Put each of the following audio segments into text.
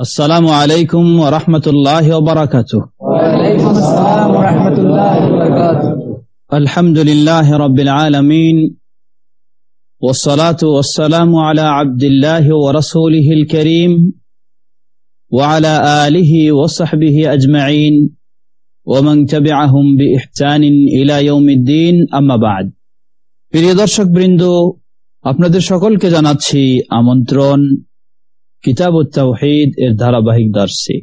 السلام عليكم ورحمة الله وبركاته وعليكم السلام ورحمة الله وبركاته الحمد لله رب العالمين والصلاة والسلام على عبد الله ورسوله الكريم وعلى آله وصحبه أجمعين ومن تبعهم بإحسان إلى يوم الدين أما بعد প্রিয় দর্শক বৃন্দ আপনাদের সকলকে জানাচ্ছি আমন্ত্রণ কিতাব তাওহিদ এর ধারাবাহিক দর্শে।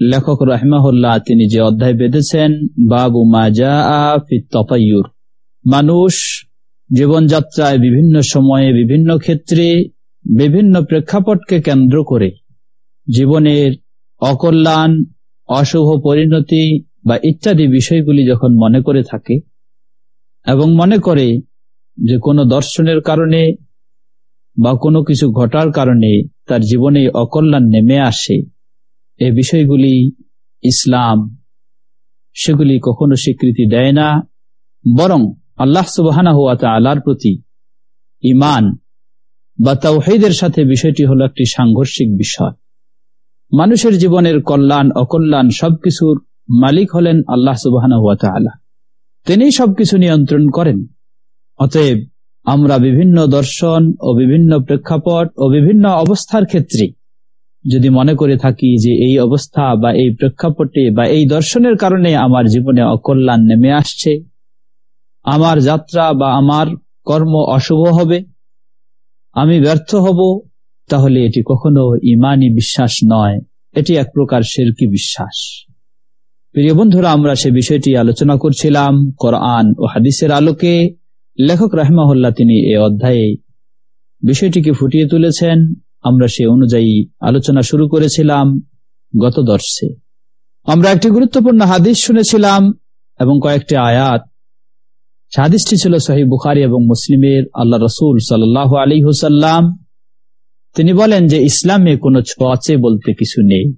লেখক রাহমাহুল্লাহ তিনি যে অধ্যায় বেঁধেছেন, বাবু মাজা তপাইয়ুর মানুষ জীবনযাত্রায় বিভিন্ন সময়ে বিভিন্ন ক্ষেত্রে বিভিন্ন প্রেক্ষাপটকে কেন্দ্র করে জীবনের অকল্যাণ, অশুভ পরিণতি বা ইত্যাদি বিষয়গুলি যখন মনে করে থাকে এবং মনে করে যে কোনো দর্শনের কারণে বা কোনো কিছু ঘটার কারণে তার জীবনে অকল্যাণ নেমে আসে। এ বিষয়গুলি ইসলাম সেগুলি কখনো স্বীকৃতি দেয় না, বরং আল্লাহ সুবাহানা হুয়া আল্লাহর প্রতি ইমান বা তাওহিদের সাথে বিষয়টি হলো একটি সাংঘর্ষিক বিষয়। মানুষের জীবনের কল্যাণ, অকল্যাণ সবকিছুর মালিক হলেন আল্লাহ সুবাহানা হুয়া আল্লাহ তিনি সবকিছু নিয়ন্ত্রণ করেন। অতএব আমরা বিভিন্ন দর্শন ও বিভিন্ন প্রেক্ষাপট ও বিভিন্ন অবস্থার ক্ষেত্রে যদি মনে করে থাকি যে এই অবস্থা বা এই প্রেক্ষাপটে বা এই দর্শনের কারণে আমার জীবনে অকল্যাণ নেমে আসছে, আমার যাত্রা বা আমার কর্ম অশুভ হবে, আমি ব্যর্থ হব, তাহলে এটি কখনো ইমানি বিশ্বাস নয়। এটি এক প্রকার শেরকি বিশ্বাস। প্রিয় বন্ধুরা, আমরা সে বিষয়টি আলোচনা করছিলাম কোরআন ও হাদিসের আলোকে। লেখক রাহমাহুল্লাহ তিনি এ অধ্যায়ে বিষয়টিকে ফুটিয়ে তুলেছেন। আমরা সে অনুযায়ী আলোচনা শুরু করেছিলাম গত দর্শে। আমরা একটি গুরুত্বপূর্ণ হাদিস শুনেছিলাম এবং কয়েকটি আয়াত। হাদিসটি ছিল সহি বুখারি এবং মুসলিমের। আল্লাহ রসুল সাল আলী হুসাল্লাম তিনি বলেন যে ইসলামে কোনো ছোঁয়াচে বলতে কিছু নেই।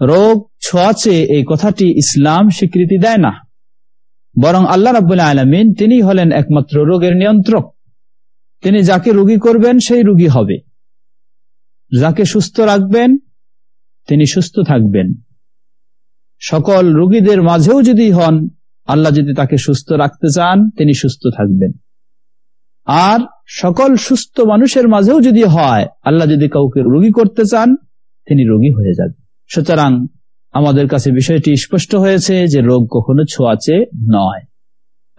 রোগ ছোঁয়াচে এই কথাটি ইসলাম স্বীকৃতি দেয় না। বরং আল্লাহ রাবুল্লাহ আলমিন তিনি হলেন একমাত্র রোগের নিয়ন্ত্রক। তিনি যাকে রুগী করবেন, সেই রুগী হবে। যাকে সুস্থ রাখবেন, তিনি সুস্থ থাকবেন। সকল রুগীদের মাঝেও যদি হন, আল্লাহ যদি তাকে সুস্থ রাখতে চান, তিনি সুস্থ থাকবেন। আর সকল সুস্থ মানুষের মাঝেও যদি হয়, আল্লাহ যদি কাউকে রুগী করতে চান, তিনি রোগী হয়ে যাবে সুতরাং আমাদের কাছে বিষয়টি স্পষ্ট হয়েছে যে রোগ কখনো ছোঁয়াচে নয়।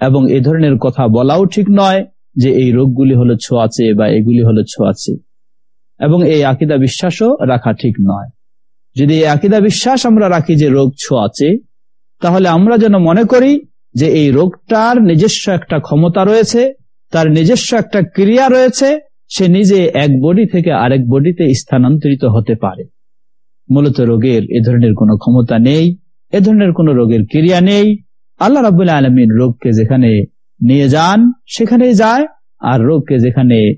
এবং এ ধরনের কথা বলাও ঠিক নয় যে এই রোগগুলি হলো ছোঁয়াচে বা এগুলি হলো ছোঁয়াচে। এবং এই আকিদা বিশ্বাসও রাখা ঠিক নয়। যদি এই আকিদা বিশ্বাস আমরা রাখি যে রোগ ছোঁয়াচে, তাহলে আমরা যেন মনে করি যে এই রোগটার নিজস্ব একটা ক্ষমতা রয়েছে, তার নিজস্ব একটা ক্রিয়া রয়েছে, সে নিজে এক বডি থেকে আরেক বডিতে স্থানান্তরিত হতে পারে। মূলত রোগের এ ধরনের কোনো ক্ষমতা নেই, এ ধরনের কোনো রোগের ক্রিয়া নেই। আল্লাহ রাবুল্লাহ আলমীর রোগকে যেখানে নিয়ে যান, সেখানেই যায়, আর রোগকে যেখানে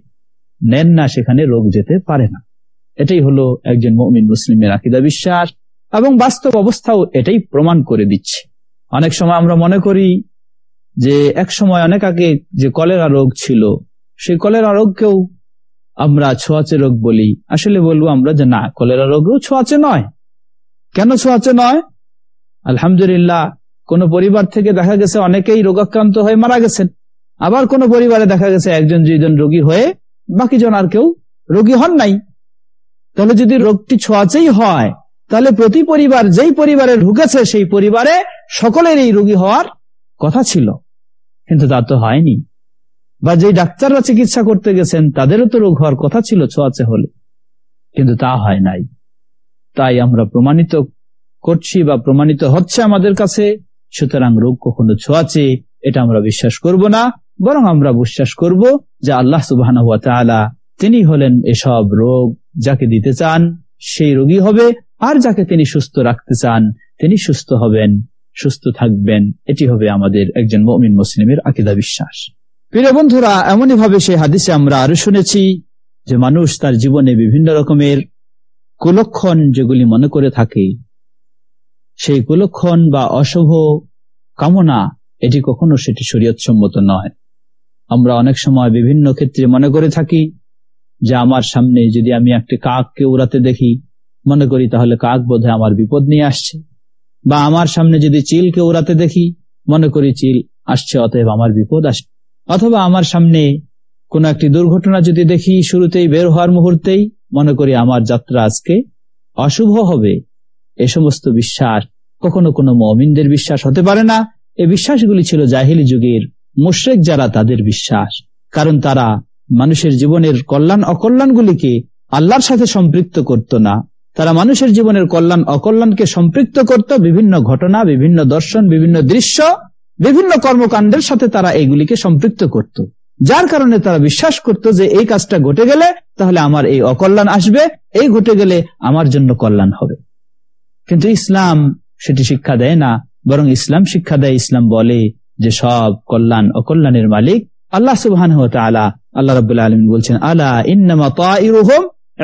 নেন না, সেখানে রোগ যেতে পারে না। এটাই হলো একজন মমিন মুসলিমের আকিদা বিশ্বাস, এবং বাস্তব অবস্থাও এটাই প্রমাণ করে দিচ্ছে। অনেক সময় আমরা মনে করি যে, এক সময় অনেক আগে যে কলেরা রোগ ছিল, সেই কলেরা রোগকেও আমরা ছোঁয়াচে রোগ বলি। আসলে বলব আমরা যে না, কলেরা রোগও ছোঁয়াচে নয়। কেন ছোঁয়াচে নয়? আলহামদুলিল্লাহ, কোন পরিবার থেকে দেখা গেছে অনেকেই রোগাক্রান্ত হয়ে মারা গেছেন। আবার কোন পরিবারে দেখা গেছে একজন দুইজন রোগী হয়ে বাকি জন আর কেউ রোগী হন নাই। তাহলে যদি রোগটি ছোঁয়াচেই হয়, তাহলে প্রতি পরিবার, যেই পরিবারে ঢুকেছে সেই পরিবারে সকলের এই রোগী হওয়ার কথা ছিল। কিন্তু তা তো হয়নি। বা যে ডাক্তাররা চিকিৎসা করতে গেছেন, তাদেরও তো রোগ হওয়ার কথা ছিল ছোঁয়াচে হলে। কিন্তু তা হয় নাই। তাই আমরা প্রমাণিত করছি বা প্রমাণিত হচ্ছে আমাদের কাছে, সুতরাং রোগ কখনো ছোঁয়াচে এটা আমরা বিশ্বাস করব না, বরং আমরা বিশ্বাস করব যে আল্লাহ সুবাহ তিনি হলেন এসব রোগ যাকে দিতে চান, সেই রোগী হবে, আর যাকে তিনি সুস্থ রাখতে চান, তিনি সুস্থ হবেন, সুস্থ থাকবেন। এটি হবে আমাদের একজন মমিন মুসলিমের আকিদা বিশ্বাস। প্রিয় বন্ধুরা, এমনই ভাবে সেই হাদিসে আমরা আরও শুনেছি যে মানুষ তার জীবনে বিভিন্ন রকমের কুলক্ষণ যেগুলি মনে করে থাকে, সেই কুলক্ষণ বা অশুভ কামনা এটি কখনো সেটি শরীয়তসম্মত নয়। আমরা অনেক সময় বিভিন্ন ক্ষেত্রে মনে করে থাকি যে আমার সামনে যদি আমি একটি কাককে উড়াতে দেখি, মনে করি তাহলে কাক বোধ আমার বিপদ নিয়ে আসছে। বা আমার সামনে যদি চিলকে উড়াতে দেখি, মনে করি চিল আসছে, অতএব আমার বিপদ আসছে অথবা আমার সামনে কোন একটি দুর্ঘটনা যদি দেখি শুরুতেই বের হওয়ার মুহূর্তেই, মনে করি আমার যাত্রা আজকে অশুভ হবে। এ সমস্ত বিশ্বাস কখনো কোনো মমিনদের বিশ্বাস হতে পারে না। এই বিশ্বাসগুলি ছিল জাহিলি যুগের মুশ্রেক যারা তাদের বিশ্বাস। কারণ তারা মানুষের জীবনের কল্যাণ অকল্যাণগুলিকে আল্লাহর সাথে সম্পৃক্ত করত না। তারা মানুষের জীবনের কল্যাণ অকল্যাণকে সম্পৃক্ত করত। বিভিন্ন ঘটনা, বিভিন্ন দর্শন, বিভিন্ন দৃশ্য বিভিন্ন কর্মকাণ্ডের সাথে তারা এইগুলিকে সম্পৃক্ত করত। যার কারণে তারা বিশ্বাস করত যে এই কাজটা ঘটে গেলে তাহলে আমার এই অকল্যাণ আসবে, এই ঘটে গেলে আমার জন্য কল্যাণ হবে। কিন্তু ইসলাম সেটি শিক্ষা দেয় না, বরং ইসলাম শিক্ষা দেয়, ইসলাম বলে যে সব কল্যাণ, অকল্যাণের মালিক আল্লাহ সুবাহ আল্লাহ রবাহ আলমিন বলছেন আল্লাহ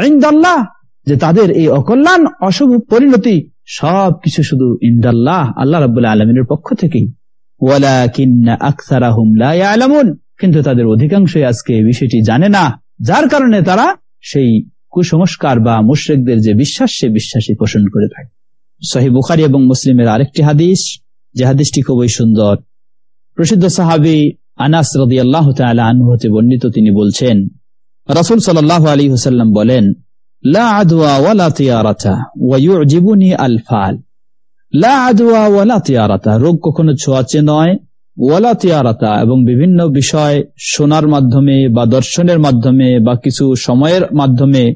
ইন্দাল্লাহ? যে তাদের এই অকল্যাণ, অশুভ পরিণতি সবকিছু শুধু ইন্দাল্লাহ, আল্লাহ রবাহ আলমিনের পক্ষ থেকেই। কিন্তু তাদের অধিকাংশই আজকে বিষয়টি জানে না, যার কারণে তারা সেই কুসংস্কার বা মুশ্রেকদের যে বিশ্বাস সে বিশ্বাসী পোষণ করে থাকে। সহি বুখারি এবং মুসলিমের আরেকটি হাদিস, যে হাদিসটি খুবই সুন্দর। প্রসিদ্ধ সাহাবি আনাস রদি আল্লাহ আনহু হতে বর্ণিত, তিনি বলছেন, রাসুল সাল আলী হুসাল্লাম বলেন, লা আদওয়া ওয়ালা তিয়ারাতা ওয়ায়ুজিবুনি আলফাল রোগ কখনো ছোঁয়াচে নয়, ওয়ালা তিয়ারাতা এবং বিভিন্ন বিষয় শোনার মাধ্যমে বা দর্শনের মাধ্যমে বা কিছু সময়ের মাধ্যমে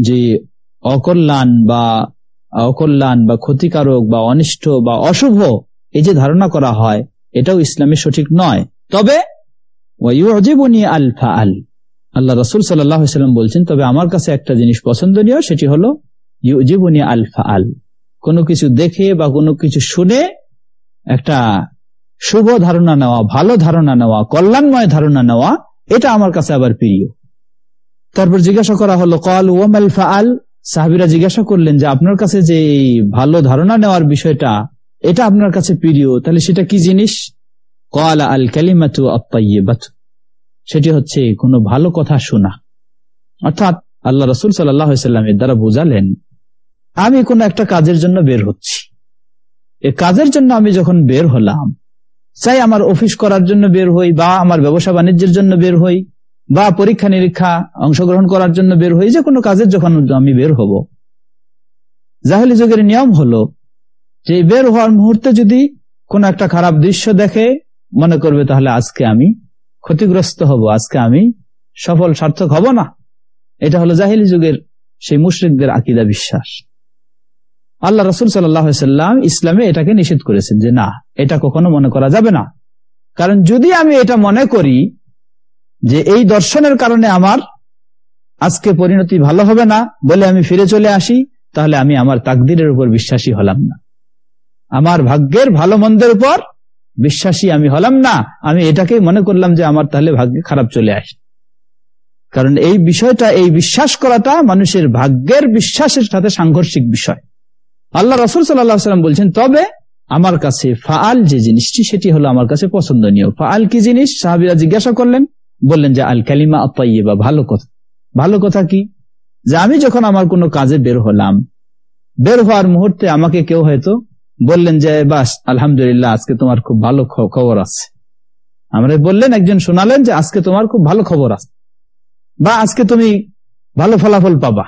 যে অকল্যাণ বা অকল্যাণ বা ক্ষতিকারক বা অনিষ্ট বা অশুভ এই যে ধারণা করা হয়, এটাও ইসলামের সঠিক নয়। তবে আলফা আল। আল্লাহ রসুল সাল্লাম বলছেন, তবে আমার কাছে একটা জিনিস পছন্দনীয়, সেটি হলো ইউজিবনী আলফা আল। কোনো কিছু দেখে বা কোনো কিছু শুনে একটা শুভ ধারণা নেওয়া, ভালো ধারণা নেওয়া, কল্যাণময় ধারণা নেওয়া, এটা আমার কাছে আবার প্রিয়। তারপর জিজ্ঞাসা করা হলো, কল ওয়াম আলফা আল সাহাবিরা জিজ্ঞাসা করলেন যে, আপনার কাছে যে ভালো ধারণা নেওয়ার বিষয়টা, এটা আপনার কাছে প্রিয়, তাহলে সেটা কি জিনিস? কল আল কালিমাতু আত্মাইবাত সেটি হচ্ছে, কোনো ভালো কথা শোনা। অর্থাৎ আল্লাহ রসুল সাল্লামের দ্বারা বুঝালেন আমি কোনো একটা কাজের জন্য বের হচ্ছি। এ কাজের জন্য আমি যখন বের হলাম, চাই আমার অফিস করার জন্য বের হই বা আমার ব্যবসা বাণিজ্যের জন্য বের হই বা পরীক্ষা নিরীক্ষা অংশগ্রহণ করার জন্য বের হই, যে কোনো কাজের যখন আমি বের হব। জাহেলি যুগের নিয়ম হলো যে বের হওয়ার মুহূর্তে যদি কোন একটা খারাপ দৃশ্য দেখে, মনে করবে তাহলে আজকে আমি ক্ষতিগ্রস্ত হব, আজকে আমি সফল সার্থক হব না। এটা হলো জাহিলি যুগের সেই মুশ্রিকদের আকিদা বিশ্বাস। আল্লাহ রসুল সাল্লাম ইসলামে এটাকে নিষেধ করেছেন যে না, এটা কখনো মনে করা যাবে না। কারণ যদি আমি এটা মনে করি যে এই দর্শনের কারণে আমার আজকে পরিণতি ভালো হবে না বলে আমি ফিরে চলে আসি, তাহলে আমি আমার তাকদিরের উপর বিশ্বাসী হলাম না। আমার ভাগ্যের ভালো মন্দের উপর বিশ্বাসী আমি হলাম না। আমি এটাকে মনে করলাম যে আমার তাহলে ভাগ্যে খারাপ চলে আসে। কারণ এই বিষয়টা, এই বিশ্বাস করাটা মানুষের ভাগ্যের বিশ্বাসের সাথে সাংঘর্ষিক বিষয়। আল্লাহ রসুল সাল্লাম বলছেন, তবে আমার কাছে ফাল যে জিনিসটি, সেটি হলো আমার কাছে পছন্দনীয়। ফাল কি জিনিস? সাহাবিরা জিজ্ঞাসা করলেন, বললেন যে, আল কালিমা আপাইয়ে বা ভালো কথা। ভালো কথা কি? যে, আমি যখন আমার কোনো কাজে বের হলাম, বের হওয়ার মুহূর্তে আমাকে কেউ হয়তো বললেন যে, বাস, আলহামদুলিল্লাহ, আজকে তোমার খুব ভালো খবর আছে। আমরা বললেন, একজন শোনালেন যে, আজকে তোমার খুব ভালো খবর আছে। বা, আজকে তুমি ভালো ফলাফল পাবা।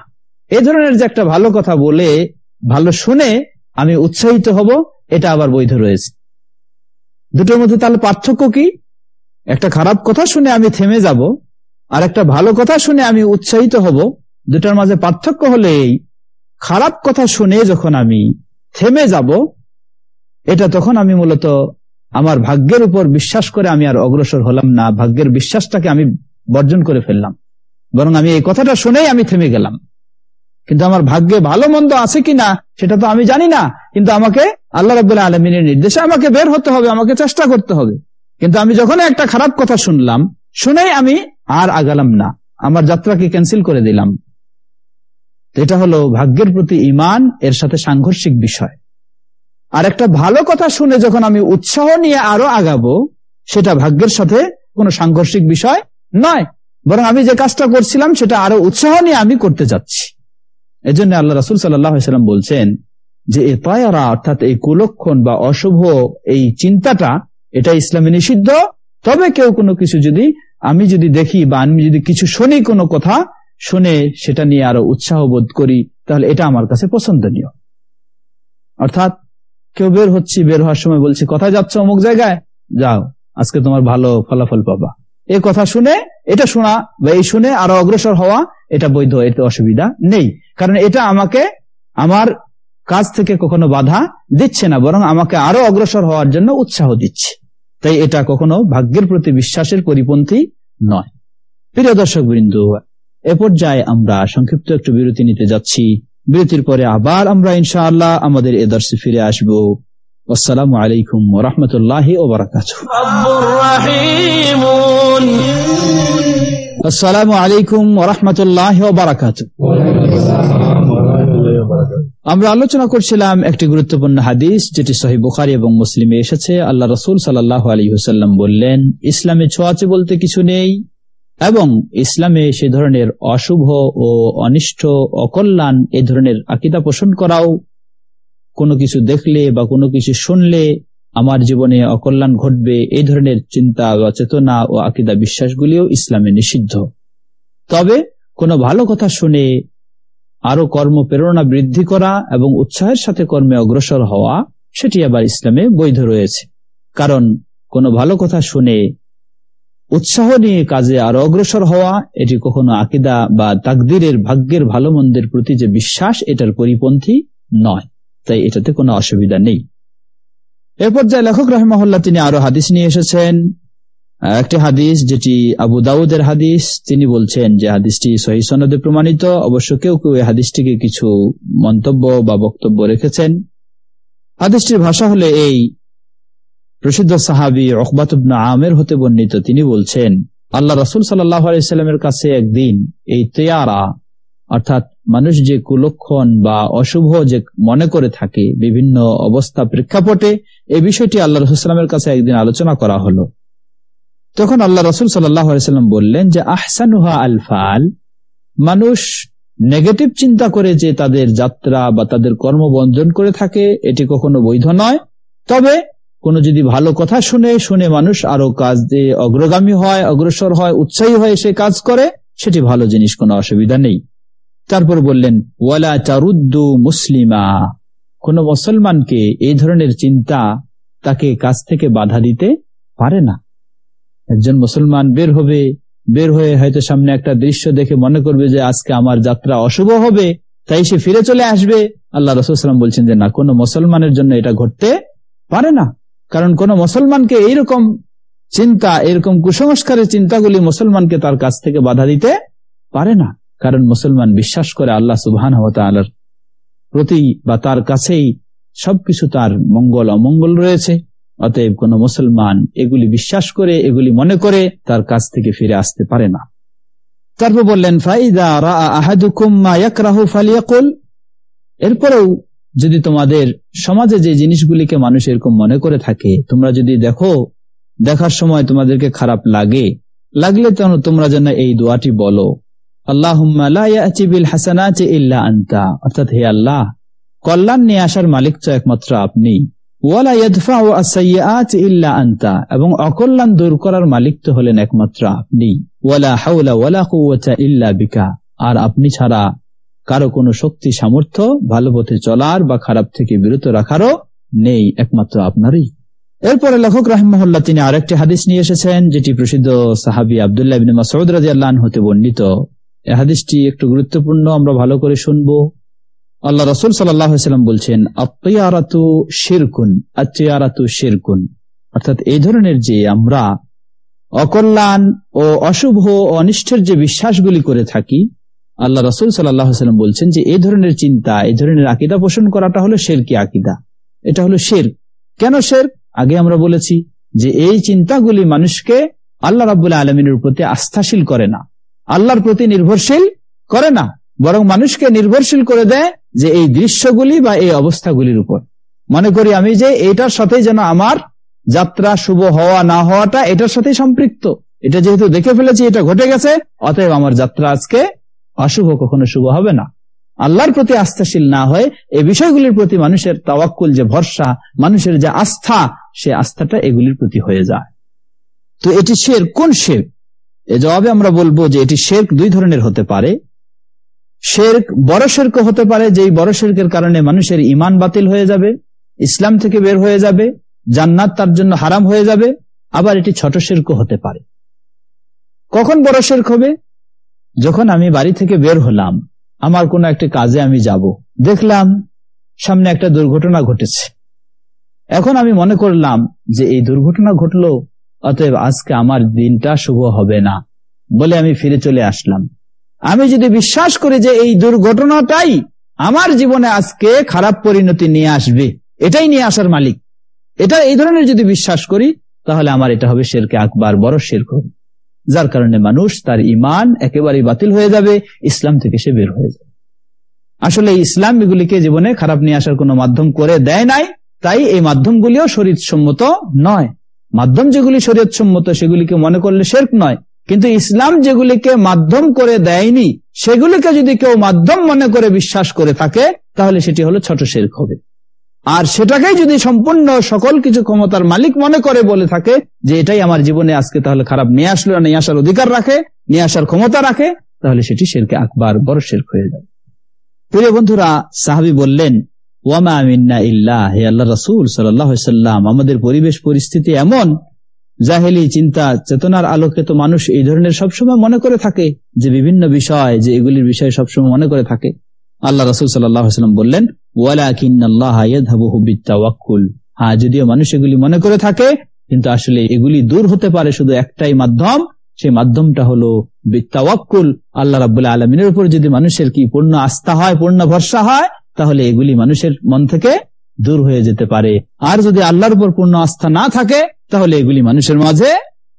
এই ধরনের যে একটা ভালো কথা বলে ভালো শুনে আমি উৎসাহিত হব, এটা আবার বৈধ রয়েছে। দুটোর মধ্যে তাহলে পার্থক্য কি? একটা খারাপ কথা শুনে আমি থেমে যাব, আর একটা ভালো কথা শুনে আমি উৎসাহিত হব। দুটার মাঝে পার্থক্য হলেই খারাপ কথা শুনে যখন আমি থেমে যাব, এটা তখন আমি মূলত আমার ভাগ্যের উপর বিশ্বাস করে আমি আর অগ্রসর হলাম না, ভাগ্যের বিশ্বাসটাকে আমি বর্জন করে ফেললাম। বরং আমি এই কথাটা শুনেই আমি থেমে গেলাম। কিন্তু আমার ভাগ্যে ভালো মন্দ আছে কিনা, সেটা তো আমি জানি না। কিন্তু আমাকে আল্লাহ রবাহ আলমিনের নির্দেশে আমাকে বের হতে হবে, আমাকে চেষ্টা করতে হবে। কিন্তু আমি যখন একটা খারাপ কথা শুনলাম, শুনেই আমি আর আগালাম না। আমার যাত্রাকে ক্যান্সেল করে দিলাম। এটা হলো ভাগ্যের প্রতি ইমান এর সাথে সাংঘর্ষিক বিষয়। আর একটা ভালো কথা শুনে যখন আমি উৎসাহ নিয়ে আরও আগাবো, সেটা ভাগ্যের সাথে কোনো সাংঘর্ষিক বিষয় নয়। বরং আমি যে কাজটা করছিলাম, সেটা আরও উৎসাহ নিয়ে আমি করতে যাচ্ছি। এজন্য আল্লাহ রাসুল সাল্লাম বলছেন যে এ তয়ারা অর্থাৎ এই কুলক্ষণ বা অশুভ এই চিন্তাটা, এটা ইসলামে নিষিদ্ধ। তবে কেউ কোনো কিছু যদি আমি যদি দেখি বা আমি যদি কিছু শুনি কোনো কথা, শুনে সেটা নিয়ে আরও উৎসাহ বোধ করি, তাহলে এটা আমার কাছে পছন্দনীয়। অর্থাৎ কেউ বের হচ্ছি, বের হওয়ার সময় বলছি, কোথায় যাচ্ছ অমুক জায়গায়? যাও, আজকে তোমার ভালো ফলাফল পাবা। এই কথা শুনে, এটা শোনা বা এই শুনে আরও অগ্রসর হওয়া, এটা বৈধ, এতে অসুবিধা নেই। কারণ এটা আমাকে আমার কাজ থেকে কখনো বাধা দিচ্ছে না, বরং আমাকে আরও অগ্রসর হওয়ার জন্য উৎসাহ দিচ্ছে। তাই এটা কখনো ভাগ্যের প্রতি বিশ্বাসের পরিপন্থী নয়। প্রিয় দর্শক বৃন্দ এ পর্যায়ে আমরা সংক্ষিপ্ত একটু বিরতি নিতে যাচ্ছি। বিরতির পরে আবার আমরা ইনশাআল্লাহ আমাদের এ দর্শে ফিরে আসব। আসসালামু আলাইকুম রহমতুল্লাহ আসসালামু আলাইকুম রহমতুল্লাহ বারাকাত আমরা আলোচনা করছিলাম একটি গুরুত্বপূর্ণ হাদিস যেটি সহি বুখারি এবং মুসলিমে এসেছে। আল্লাহ রসুল সাল্লাহ আলী হুসাল্লাম বললেন ইসলামে ছোঁয়াচে বলতে কিছু নেই এবং ইসলামে সে ধরনের অশুভ ও অনিষ্ট অকল্যাণ এ ধরনের আকিদা পোষণ করাও কোনো কিছু দেখলে বা কোনো কিছু শুনলে আমার জীবনে অকল্যাণ ঘটবে, এই ধরনের চিন্তা বা চেতনা ও আকিদা বিশ্বাসগুলিও ইসলামে নিষিদ্ধ। তবে কোনো ভালো কথা শুনে আরও কর্ম প্রেরণা বৃদ্ধি করা এবং উৎসাহের সাথে কর্মে অগ্রসর হওয়া, সেটি আবার ইসলামে বৈধ রয়েছে। কারণ কোনো ভালো কথা শুনে উৎসাহ নিয়ে কাজে আরও অগ্রসর হওয়া, এটি কখনো আকিদা বা তাকদিরের ভাগ্যের ভালো মন্দের প্রতি যে বিশ্বাস, এটার পরিপন্থী নয়। তাই এটাতে কোনো অসুবিধা নেই। এরপর যা লেখক রহমহল্লা তিনি আরও হাদিস নিয়ে এসেছেন। একটি হাদিস যেটি আবু দাউদের হাদিস। তিনি বলছেন যে হাদিসটি সহি সনদে প্রমাণিত। অবশ্য কেউ কেউ এই হাদিসটিকে কিছু মন্তব্য বা বক্তব্য রেখেছেন। হাদিসটির ভাষা হলে এই। প্রসিদ্ধ সাহাবি রকবাতুবনা আমের হতে বর্ণিত। তিনি বলছেন, আল্লাহ রসুল সাল্লামের কাছে একদিন এই তেয়ারা, অর্থাৎ মানুষ যে কুলক্ষণ বা অশুভ যে মনে করে থাকে বিভিন্ন অবস্থা প্রেক্ষাপটে এই বিষয়টি আল্লাহ রসুলামের কাছে একদিন আলোচনা করা হলো। তখন আল্লাহ রসুল সাল্লাম বললেন যে, আহসানুহা আলফাল মানুষ নেগেটিভ চিন্তা করে যে তাদের যাত্রা বা তাদের কর্মবন্ধন করে থাকে, এটি কখনো বৈধ নয়। তবে কোনো যদি ভালো কথা শুনে শুনে মানুষ আরও কাজ দিয়ে অগ্রগামী হয়, অগ্রসর হয়, উৎসাহী হয়ে সে কাজ করে, সেটি ভালো জিনিস, কোনো অসুবিধা নেই। তারপর বললেন, ওয়ালা চারুদ্দু মুসলিমা। কোন মুসলমানকে এই ধরনের চিন্তা তাকে কাজ থেকে বাধা দিতে পারে না। একজন মুসলমান বের হবে, বের হয়ে হয়তো সামনে একটা দৃশ্য দেখে মনে করবে যে, আজকে আমার যাত্রা অশুভ হবে। তাই সে ফিরে চলে আসবে। আল্লাহ রসুলাম বলছেন যে, না, কোন মুসলমানের জন্য এটা ঘটতে পারে না। কারণ কোন মুসলমানকে এইরকম চিন্তা, এরকম কুসংস্কারের চিন্তাগুলি মুসলমানকে তার কাছ থেকে বাধা দিতে পারে না। কারণ মুসলমান বিশ্বাস করে আল্লাহ সুবহান আলার প্রতি বা তার কাছেই সবকিছু তার মঙ্গল অমঙ্গল রয়েছে। অতএব কোন মুসলমান এগুলি বিশ্বাস করে, এগুলি মনে করে তার কাছ থেকে ফিরে আসতে পারে না। তারপর বললেন এরপরেও যদি তোমাদের সমাজে যে জিনিসগুলিকে মানুষ এরকম মনে করে থাকে, তোমরা যদি দেখো, দেখার সময় তোমাদেরকে খারাপ লাগে, লাগলে তোমরা যেন এই দোয়াটি বলো। কারও কোনো শক্তি, সামর্থ্য, ভালো পথে চলার বা খারাপ থেকে বিরত রাখারও নেই, একমাত্র আপনারই। এরপরে লেখক রাহমহল্লা তিনি আরেকটি হাদিস নিয়ে এসেছেন, যেটি প্রসিদ্ধ সাহাবি আবদুল্লাহ হতে বর্ণিত। হাদিসটি একটু গুরুত্বপূর্ণ, আমরা ভালো করে শুনব। আল্লাহ রসুল সাল্লাম বলছেন আত্ময়ারাতু শিরকুন আত্ময়ারাতু শিরকুন। অর্থাৎ এই ধরনের যে আমরা অকল্যাণ ও অশুভ অনিষ্টের যে বিশ্বাসগুলি করে থাকি, আল্লাহ রসুল সাল্লাম বলছেন যে এই ধরনের চিন্তা, এই ধরনের আকিদা পোষণ করাটা হলো শেরকি আকিদা। এটা হলো শের। কেন শের? আগে আমরা বলেছি যে এই চিন্তাগুলি মানুষকে আল্লাহ রাবুল্লাহ আলমিনের প্রতি আস্থাশীল করে না। আল্লাহর প্রতি নির্ভরশীল করে না, বরং মানুষকে নির্ভরশীল করে দেয় যে এই দৃশ্যগুলি বা এই অবস্থাগুলির উপর। মনে করি আমি যে এইটার সাথে যেন আমার যাত্রা শুভ হওয়া না হওয়াটা এটার সাথে সম্পৃক্ত। এটা যেহেতু দেখে ফেলেছি, এটা ঘটে গেছে, অতএব আমার যাত্রা আজকে অশুভ, কখনো শুভ হবে না। আল্লাহর প্রতি আস্থাশীল না হয়ে এই বিষয়গুলির প্রতি মানুষের তাওয়াক্কুল যে ভরসা, মানুষের যে আস্থা, সে আস্থাটা এগুলির প্রতি হয়ে যায়। তো এটি শের কোন শের? এ জবাবে আমরা বলব যে এটি শেরক দুই ধরনের হতে পারে। শেরক বড় শেরক হতে পারে যে বড় শেরকের কারণে মানুষের ইমান বাতিল হয়ে যাবে, ইসলাম থেকে বের হয়ে যাবে, জান্নাত তার জন্য হারাম হয়ে যাবে, আবার এটি ছোট শেরক হতে পারে। কখন বড় শেরক হবে? যখন আমি বাড়ি থেকে বের হলাম, আমার কোনো একটা কাজে আমি যাব। দেখলাম সামনে একটা দুর্ঘটনা ঘটেছে। এখন আমি মনে করলাম যে এই দুর্ঘটনা ঘটলো অতএব আজকে আমার দিনটা শুভ হবে না বলে আমি ফিরে চলে আসলাম। আমি যদি বিশ্বাস করি যে এই দুর্ঘটনাটাই আমার জীবনে আজকে খারাপ পরিণতি নিয়ে আসবে, এটাই নিয়ে আসার মালিক। এটা এই ধরনের যদি বিশ্বাস করি, তাহলে আমার এটা হবে শেরকে আকবার বড় শের যার কারণে মানুষ তার ইমান একেবারেই বাতিল হয়ে যাবে, ইসলাম থেকে সে বের হয়ে যাবে। আসলে ইসলাম এগুলিকে জীবনে খারাপ নিয়ে আসার কোনো মাধ্যম করে দেয় নাই, তাই এই মাধ্যমগুলিও শরীর সম্মত নয়। মাধ্যম যেগুলি শরীয়ত সম্মত, সেগুলিকে মনে করলে শেরক নয়। কিন্তু ইসলাম যেগুলিকে মাধ্যম করে দেয়নি, সেগুলিকে যদি কেউ মাধ্যম মনে করে বিশ্বাস করে থাকে, তাহলে সেটি হলো ছোট শেরক হবে। আর সেটাকেই যদি সম্পূর্ণ সকল কিছু ক্ষমতার মালিক মনে করে বলে থাকে, যে এটাই আমার জীবনে আজকে তাহলে খারাপ, নিয়ে আসলো নিয়ে আসার অধিকার রাখে, নিয়ে আসার ক্ষমতা রাখে, তাহলে সেটি শেরকে আকবার বড় শেরক হয়ে যাবে। প্রিয় বন্ধুরা, সাহাবি বললেন ওয়ামা আমিন্না ইল্লাহ হে আল্লাহ রসুল সাল্লাম, আমাদের পরিবেশ পরিস্থিতি এমন, জাহেলি চিন্তা, চেতনার আলোকে তো মানুষ এই ধরনের সবসময় মনে করে থাকে, যে বিভিন্ন বিষয়, যে এগুলির বিষয়ে সবসময় মনে করে থাকে। আল্লাহ রসুল সাল্লাম বললেন হ্যাঁ যদিও মানুষ এগুলি মনে করে থাকে, কিন্তু আসলে এগুলি দূর হতে পারে শুধু একটাই মাধ্যম, সেই মাধ্যমটা হলো বিত্তাওয়াক্কুল। আল্লাহ রাবুল্লাহ আলমিনের উপর যদি মানুষের কি পূর্ণ আস্থা হয়, পূর্ণ ভরসা হয় তাহলে এগুলি মানুষের মন থেকে দূর হয়ে যেতে পারে। আর যদি আল্লাহর উপর পূর্ণ আস্থা না থাকে, তাহলে এগুলি মানুষের মাঝে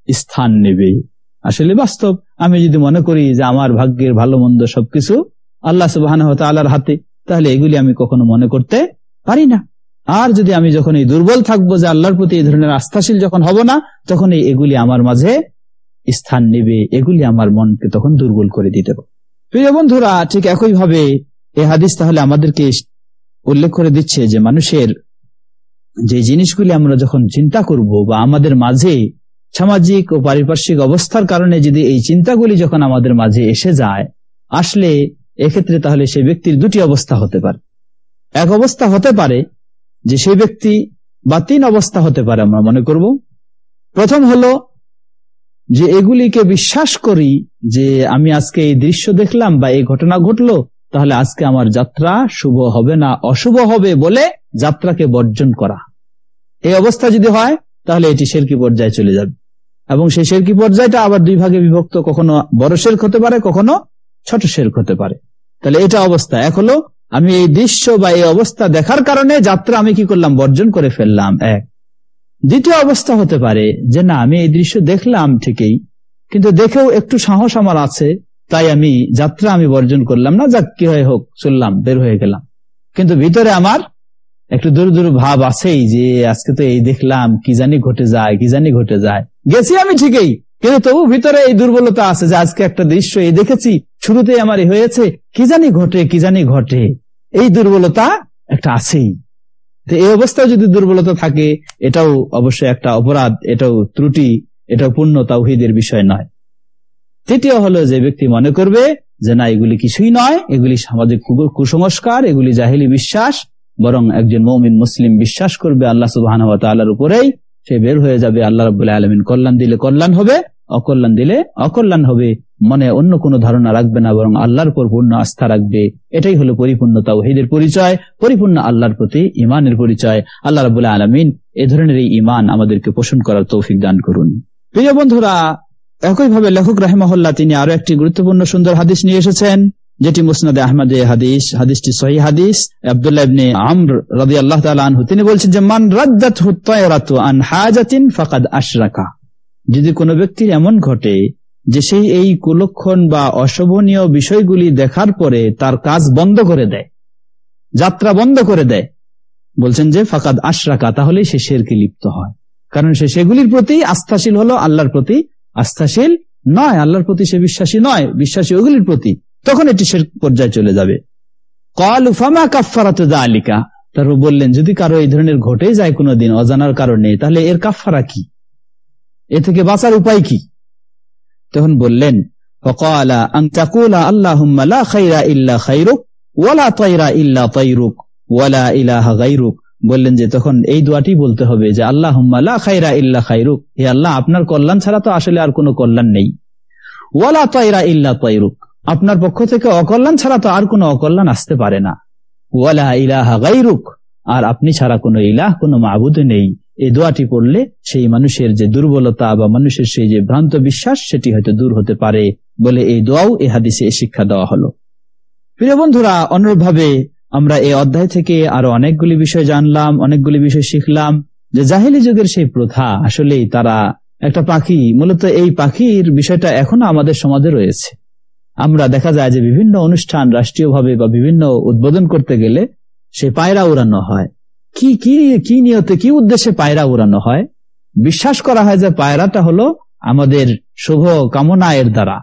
স্থান নেবে। আসলে বাস্তব। আমি যদি মনে করি যে আমার ভাগ্যের ভালো মন্দ সবকিছু আল্লাহ সুবাহ আল্লাহর হাতে, তাহলে এগুলি আমি কখনো মনে করতে পারি না। আর যদি আমি যখন এই দুর্বল থাকব যে আল্লাহর প্রতি এই ধরনের আস্থাশীল যখন হব না তখন এগুলি আমার মাঝে স্থান নেবে। এগুলি আমার মনকে তখন দুর্বল করে দিতে প্রিয় বন্ধুরা, ঠিক একইভাবে এ হাদিস তাহলে আমাদেরকে উল্লেখ করে দিচ্ছে যে মানুষের যে জিনিসগুলি আমরা যখন চিন্তা করব বা আমাদের মাঝে সামাজিক ও পারিপার্শ্বিক অবস্থার কারণে যদি এই চিন্তাগুলি যখন আমাদের মাঝে এসে যায়, আসলে এক্ষেত্রে তাহলে সেই ব্যক্তির দুটি অবস্থা হতে পারে। এক অবস্থা হতে পারে যে সেই ব্যক্তি বা তিন অবস্থা হতে পারে আমরা মনে করব। প্রথম হলো যে এগুলিকে বিশ্বাস করি যে আমি আজকে এই দৃশ্য দেখলাম বা এই ঘটনা ঘটলো তাহলে আজকে আমার যাত্রা শুভ হবে না অশুভ হবে বলে যাত্রাকে বর্জন করা। এই অবস্থা যদি হয়, তাহলে এটি শেরকি পর্যায়ে চলে যাবে। এবং সেই শেরকি পর্যায়টা আবার দুই ভাগে বিভক্ত, কখনো বড় শেরক হতে পারে, কখনো ছোট শেরক হতে পারে। তাহলে এটা অবস্থা। এক হলো, আমি এই দৃশ্য বা এই অবস্থা দেখার কারণে যাত্রা আমি কি করলাম? বর্জন করে ফেললাম, এক। দ্বিতীয় অবস্থা হতে পারে যে, না, আমি এই দৃশ্য দেখলাম ঠিকই, কিন্তু দেখেও একটু সাহস আমার আছে তাই আমি যাত্রা আমি বর্জন করলাম না, যাক কি হয়ে হোক, চললাম, বের হয়ে গেলাম। কিন্তু ভিতরে আমার একটু দূর দূর ভাব আছেই যে আজকে তো এই দেখলাম, কি জানি ঘটে যায়, কি জানি ঘটে যায়। গেছি আমি ঠিকই, কিন্তু তবু ভিতরে এই দুর্বলতা আছে যে আজকে একটা দৃশ্য এই দেখেছি, শুরুতেই আমার হয়েছে, কি জানি ঘটে, কি জানি ঘটে। এই দুর্বলতা একটা আছেই। তো এই অবস্থায় যদি দুর্বলতা থাকে, এটাও অবশ্যই একটা অপরাধ, এটাও ত্রুটি, এটাও পূর্ণ তাওহিদের বিষয় নয়। তৃতীয় হলো যে ব্যক্তি মনে করবে যে না, এগুলি কিছুই নয়, এগুলি সামাজিক কুসংস্কার, এগুলি জাহিলি বিশ্বাস, বরং একজন মৌমিন মুসলিম বিশ্বাস করবে আল্লাহ সুবাহ উপরেই, সে বের হয়ে যাবে আল্লাহ রব আলমিন, কল্যাণ দিলে কল্যাণ হবে, অকল্যাণ দিলে অকল্যাণ হবে, মনে অন্য কোনো ধারণা রাখবে না, বরং আল্লাহর উপর পূর্ণ আস্থা রাখবে, এটাই হলো পরিপূর্ণ তাওহিদের পরিচয়, পরিপূর্ণ আল্লাহর প্রতি ইমানের পরিচয়। আল্লাহ রবুল্লাহ আলমিন এ ধরনের এই ইমান আমাদেরকে পোষণ করার তৌফিক দান করুন। প্রিয় বন্ধুরা একইভাবে লেখক রাহেমহল্লা তিনি আরও একটি গুরুত্বপূর্ণ সুন্দর হাদিস নিয়ে এসেছেন, যেটি মুসনাদে আহমদে হাদিস, হাদিসটি সহি হাদিস। আবদুল্লাহ আমর রাজি আল্লাহ আনহু, তিনি বলছেন যে, মান রাজ্জাত আন হাজাতিন ফাকাদ আশরাকা। যদি কোনো ব্যক্তির এমন ঘটে যে সেই এই কুলক্ষণ বা অশোভনীয় বিষয়গুলি দেখার পরে তার কাজ বন্ধ করে দেয়, যাত্রা বন্ধ করে দেয়, বলছেন যে, ফাকাদ আশরাকা, তাহলেই সে শেরকে লিপ্ত হয়। কারণ সে সেগুলির প্রতি আস্থাশীল হলো, আল্লাহর প্রতি আস্থাশীল নয়, আল্লাহর প্রতি সে বিশ্বাসী নয়, বিশ্বাসী ওগুলির প্রতি। তখন এটি সে পর্যায়ে চলে যাবে। কল ফামা কাফারাত আলিকা তারপর বললেন, যদি কারও এই ধরনের ঘটে যায় কোনোদিন অজানার কারণে, তাহলে এর কাফারা কি? এ থেকে বাঁচার উপায় কি? তখন বললেন আল্লাহ ইল্লা খাইরুক, ওয়ালা তৈরা ইল্লা তৈরুক ওয়ালা ইলাহা গাইরুক। বললেন যে, তখন এই দোয়াটি বলতে হবে যে আল্লাহ খাইরা ইল্লা খাইরুক হে আল্লাহ, আপনার কল্যাণ ছাড়া তো আসলে আর কোনো কল্যাণ নেই। ওয়ালা তৈরা ইল্লা তৈরুক আপনার পক্ষ থেকে অকল্যাণ ছাড়া তো আর কোনো অকল্যাণ আসতে পারে না। ওয়ালা ইলাহা গাইরুক আর আপনি ছাড়া কোনো ইলাহ, কোনো মাহবুদ নেই। এই দোয়াটি পড়লে সেই মানুষের যে দুর্বলতা বা মানুষের সেই যে ভ্রান্ত বিশ্বাস, সেটি হয়তো দূর হতে পারে বলে এই দোয়াও এ হাদিসে শিক্ষা দেওয়া হলো। প্রিয় বন্ধুরা, অনুরূপভাবে আমরা এই অধ্যায় থেকে আরও অনেকগুলি বিষয় জানলাম, অনেকগুলি বিষয় শিখলাম যে জাহেলি যুগের সেই প্রথা, আসলেই তারা একটা পাখি, মূলত এই পাখির বিষয়টা এখনও আমাদের সমাজে রয়েছে। আমরা দেখা যায় যে বিভিন্ন অনুষ্ঠান রাষ্ট্রীয়ভাবে বা বিভিন্ন উদ্বোধন করতে গেলে সে পায়রা উড়ানো হয়। কি কি কি নিয়তে, কি উদ্দেশ্যে পায়রা উড়ানো হয়? বিশ্বাস করা হয় যে পায়রাটা হলো আমাদের শুভ কামনা এর দ্বারা।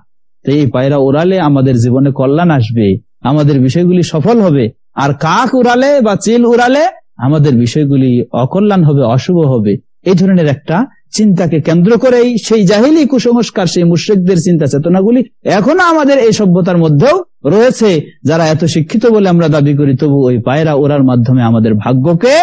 তো এই পায়রা উড়ালে আমাদের জীবনে কল্যাণ আসবে, আমাদের বিষয়গুলি সফল হবে আর কাক উড়ালে বা চিল উড়ালে আমাদের বিষয়গুলি অকল্যাণ হবে, অশুভ হবে। এই ধরনের একটা চিন্তাকে কেন্দ্র করেই সেই জাহিলি কুসংস্কার, সেই মুশ্রিকদের চিন্তা চেতনাগুলি এখনও আমাদের এই সভ্যতার মধ্যেও রয়েছে। যারা এত শিক্ষিত বলে আমরা দাবি করি, তবু ওই পায়রা ওড়ার মাধ্যমে আমাদের ভাগ্যকে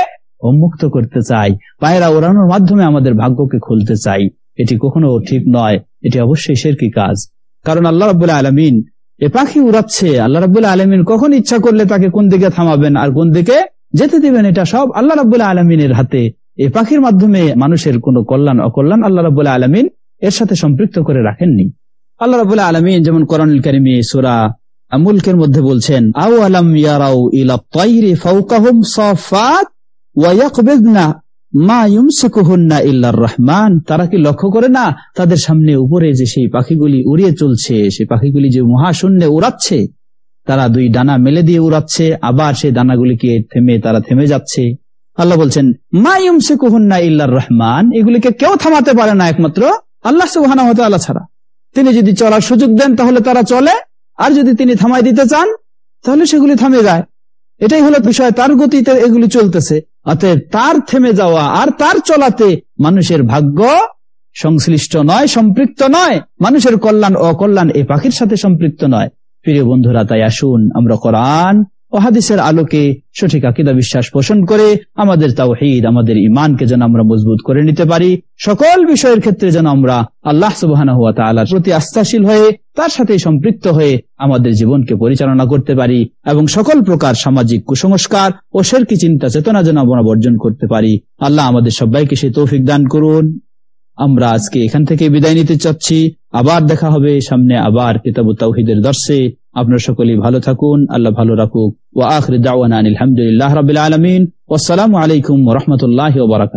উন্মুক্ত করতে চাই। পায়রা ওড়ানোর মাধ্যমে আমাদের ভাগ্যকে খুলতে চাই। এটি কখনো ঠিক নয়। এটি অবশ্যই সের কি কাজ। কারণ আল্লাহ রাবুল্লাহ আলমিন এ পাখি উড়াচ্ছে, আল্লাহ রাবুল্লাহ আলমিন কখন ইচ্ছা করলে তাকে কোন দিকে থামাবেন আর কোন দিকে যেতে দিবেন, এটা সব আল্লাহ রাবুল্লাহ আলমিনের হাতে। এই পাখির মাধ্যমে মানুষের কোন কল্যাণ, অকল্যাণ আল্লাহ রাবুল্লাহ আলমিন এর সাথে সম্পৃক্ত করে রাখেননি। আল্লাহ রাবুল্লাহ আলমিন যেমন করণ কারিমি সুরা মুলকের মধ্যে বলছেন আউ আলম ইয়ারাউ ইলা মা ইউমসিকুহুন্না ইল্লার রহমান, তারা কি লক্ষ্য করে না তাদের সামনে উপরে যে সেই পাখিগুলি উড়িয়ে চলছে, সেই পাখিগুলি যে মহাশূন্যে উড়াচ্ছে, তারা দুই ডানা মেলে দিয়ে উড়াচ্ছে, আবার সেই দানাগুলিকে থেমে তারা থেমে যাচ্ছে। আল্লাহ বলছেন, মা ইউমসিকুহুন্না ইল্লার রহমান, এগুলিকে কেউ থামাতে পারে না একমাত্র আল্লাহ সুবহানাহু ওয়া তাআলা ছাড়া। তিনি যদি চলার সুযোগ দেন তাহলে তারা চলে, আর যদি তিনি থামাই দিতে চান, তাহলে সেগুলি থামে যায়। এটাই হলো বিষয়, তার গতিতে এগুলি চলতেছে। অতএব তার থেমে যাওয়া আর তার চলাতে মানুষের ভাগ্য সংশ্লিষ্ট নয়, সম্পৃক্ত নয়। মানুষের কল্যাণ অকল্যাণ এ পাখির সাথে সম্পৃক্ত নয়। প্রিয় বন্ধুরা, তাই আসুন আমরা কোরআন ও হাদিসের আলোকে সঠিক আকিদা বিশ্বাস পোষণ করে আমাদের তাওহিদ, আমাদের ইমানকে যেন আমরা মজবুত করে নিতে পারি। সকল বিষয়ের ক্ষেত্রে যেন আমরা আল্লাহ সুবাহ প্রতি আস্থাশীল হয়ে, তার সাথে সম্পৃক্ত হয়ে আমাদের জীবনকে পরিচালনা করতে পারি এবং সকল প্রকার সামাজিক কুসংস্কার ও সেরকি চিন্তা চেতনা যেন আমরা বর্জন করতে পারি। আল্লাহ আমাদের সবাইকে সে তৌফিক দান করুন। আমরা আজকে এখান থেকে বিদায় নিতে চাচ্ছি। আবার দেখা হবে সামনে আবার কিতাব তাওহিদের দর্শে। আপনার সকলেই ভালো থাকুন, আল্লাহ ভালো রাখুক। ও আখরি দাওয়ান আলহামদুলিল্লাহ রাবিল আলমিন। ওসালামু আলাইকুম রহমতুল্লাহ বারাকাত